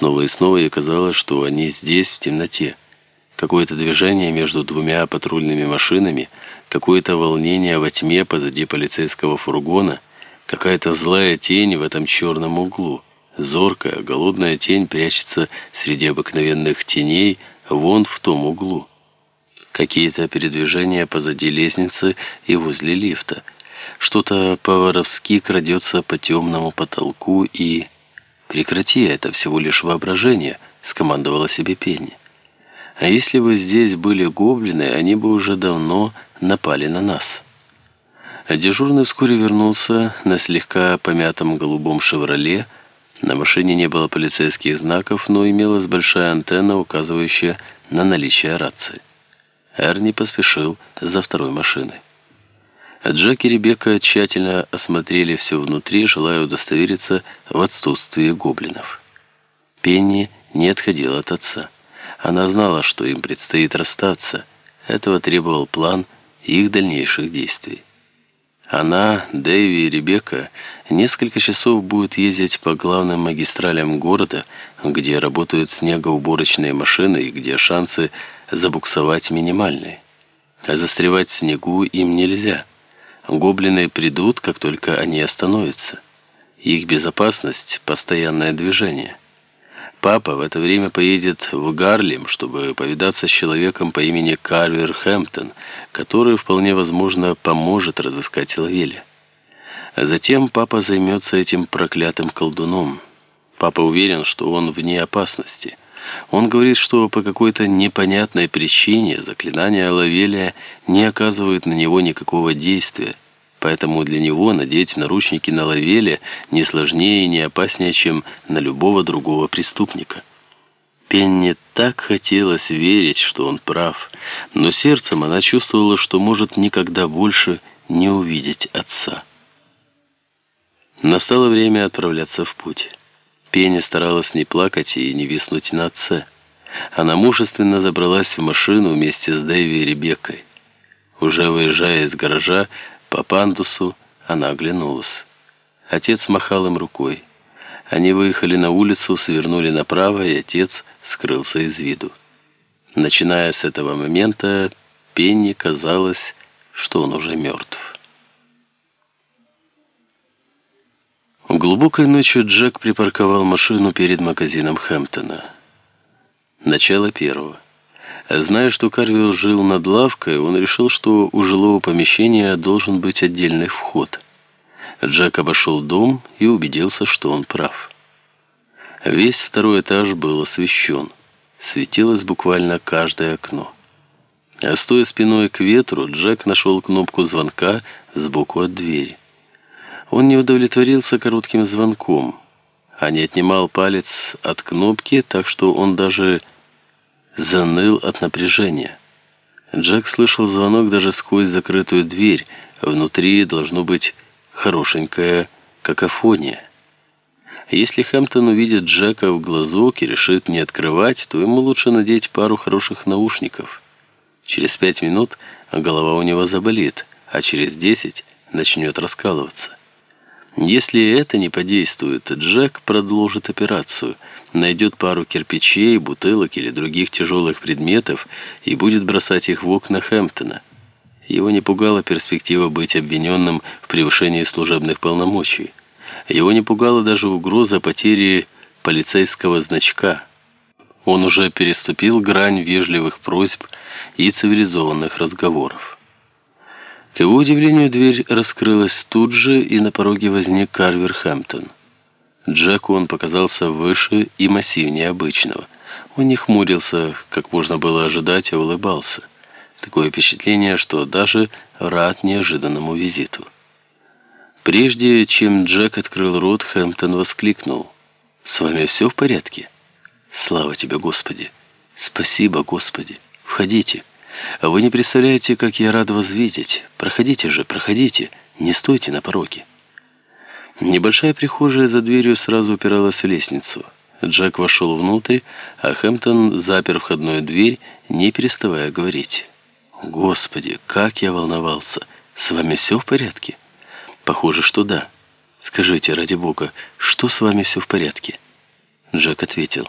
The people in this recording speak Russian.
Снова и снова ей казалось, что они здесь, в темноте. Какое-то движение между двумя патрульными машинами, какое-то волнение во тьме позади полицейского фургона, какая-то злая тень в этом черном углу. Зоркая, голодная тень прячется среди обыкновенных теней вон в том углу. Какие-то передвижения позади лестницы и возле лифта. Что-то по-воровски крадется по темному потолку и... «Прекрати, это всего лишь воображение», — скомандовала себе Пенни. «А если бы здесь были гоблины, они бы уже давно напали на нас». А дежурный вскоре вернулся на слегка помятом голубом «Шевроле». На машине не было полицейских знаков, но имелась большая антенна, указывающая на наличие рации. Эрни поспешил за второй машиной. Джек и Ребекка тщательно осмотрели все внутри, желая удостовериться в отсутствии гоблинов. Пенни не отходила от отца. Она знала, что им предстоит расстаться. Этого требовал план их дальнейших действий. Она, Дэйви и Ребекка несколько часов будут ездить по главным магистралям города, где работают снегоуборочные машины и где шансы забуксовать минимальные. А застревать в снегу им нельзя – Гоблины придут, как только они остановятся. Их безопасность – постоянное движение. Папа в это время поедет в Гарлем, чтобы повидаться с человеком по имени Карвер Хэмптон, который, вполне возможно, поможет разыскать Лавеля. Затем папа займется этим проклятым колдуном. Папа уверен, что он вне опасности. Он говорит, что по какой-то непонятной причине заклинания Лавелия не оказывают на него никакого действия, поэтому для него надеть наручники на Лавеле не сложнее и не опаснее, чем на любого другого преступника. Пенни так хотелось верить, что он прав, но сердцем она чувствовала, что может никогда больше не увидеть отца. Настало время отправляться в путь. Пенни старалась не плакать и не виснуть на отце. Она мужественно забралась в машину вместе с Дэйви и Ребеккой. Уже выезжая из гаража по пандусу, она оглянулась. Отец махал им рукой. Они выехали на улицу, свернули направо, и отец скрылся из виду. Начиная с этого момента, Пенни казалось, что он уже мертв. Глубокой ночью Джек припарковал машину перед магазином Хэмптона. Начало первого. Зная, что Карвилл жил над лавкой, он решил, что у жилого помещения должен быть отдельный вход. Джек обошел дом и убедился, что он прав. Весь второй этаж был освещен. Светилось буквально каждое окно. А стоя спиной к ветру, Джек нашел кнопку звонка сбоку от двери. Он не удовлетворился коротким звонком, а не отнимал палец от кнопки, так что он даже заныл от напряжения. Джек слышал звонок даже сквозь закрытую дверь. Внутри должно быть хорошенькая какофония. Если Хэмптон увидит Джека в глазок и решит не открывать, то ему лучше надеть пару хороших наушников. Через пять минут голова у него заболит, а через десять начнет раскалываться. Если это не подействует, Джек продолжит операцию, найдет пару кирпичей, бутылок или других тяжелых предметов и будет бросать их в окна Хэмптона. Его не пугала перспектива быть обвиненным в превышении служебных полномочий. Его не пугала даже угроза потери полицейского значка. Он уже переступил грань вежливых просьб и цивилизованных разговоров. К его удивлению, дверь раскрылась тут же, и на пороге возник Карвер Хэмптон. Джеку он показался выше и массивнее обычного. Он не хмурился, как можно было ожидать, а улыбался. Такое впечатление, что даже рад неожиданному визиту. Прежде чем Джек открыл рот, Хэмптон воскликнул. «С вами все в порядке?» «Слава тебе, Господи!» «Спасибо, Господи! Входите!» Вы не представляете, как я рад вас видеть. Проходите же, проходите, не стойте на пороге. Небольшая прихожая за дверью сразу упиралась в лестницу. Джек вошел внутрь, а Хэмптон запер входную дверь, не переставая говорить. «Господи, как я волновался! С вами все в порядке?» «Похоже, что да. Скажите, ради бога, что с вами все в порядке?» Джек ответил.